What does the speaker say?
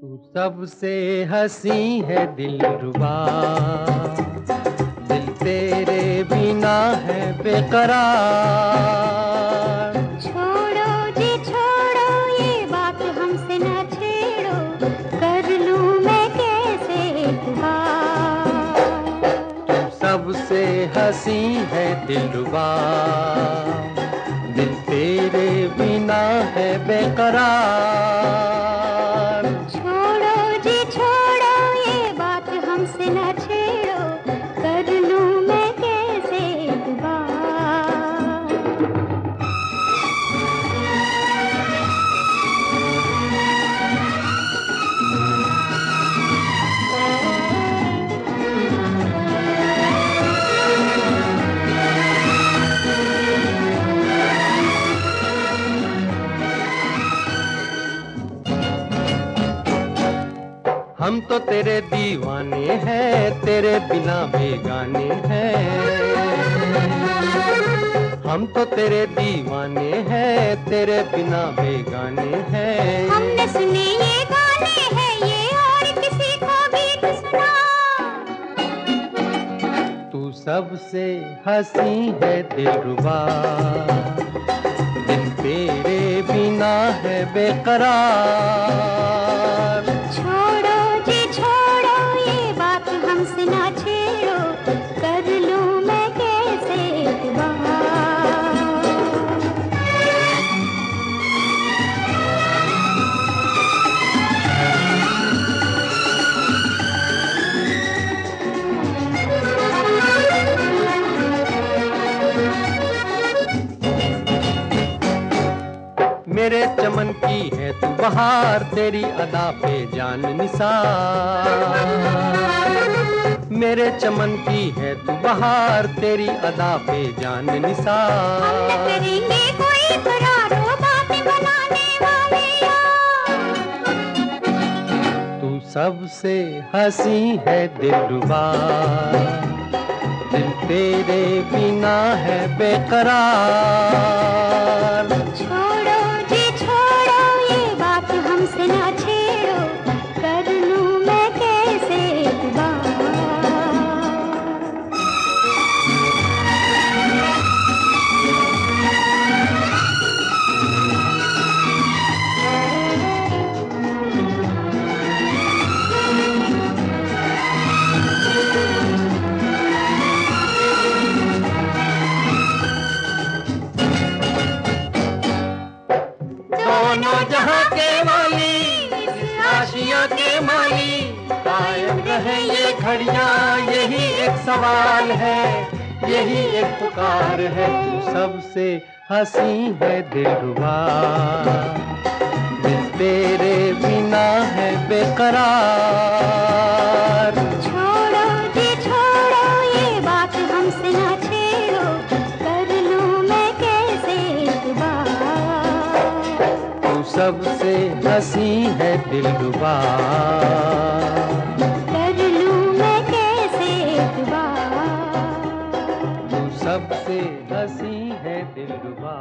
तू सबसे हँसी है दिल रुबा। दिल तेरे बिना है बेकरार। छोड़ो जी छोड़ो ये बात हमसे न छेड़ो। कर लूँ मैं कैसे तू सबसे हँसी है दिल रुबा। दिल तेरे बिना है बेकरार। हम तो तेरे दीवाने हैं तेरे बिना बेगाने हैं। हम तो तेरे दीवाने हैं तेरे बिना बेगाने हैं। हमने सुने ये गाने हैं ये और किसी को भी सुना। तू सबसे हँसी है दिलरुबा। दिल तेरे बिना है बेकरार। मेरे चमन की है तू बहार तेरी अदा पे जान निसार। मेरे चमन की है तू बहार तेरी अदा पे जान निसार। करेंगे कोई करारो बातें बनाने वाले तू सबसे हँसी है दिलरुबा दिल तेरे बिना है बेकरार। दोनों जहाँ के माली, आशिया के माली, कायम रहे ये घड़ियाँ। यही एक सवाल है, यही एक पुकार है, तू सबसे हँसी है दिलवा दिल तेरे बिना है बेकरार। सबसे हसी है दिलरुबा कर लूँ मैं कैसे तू सबसे हसी है दिलरुबा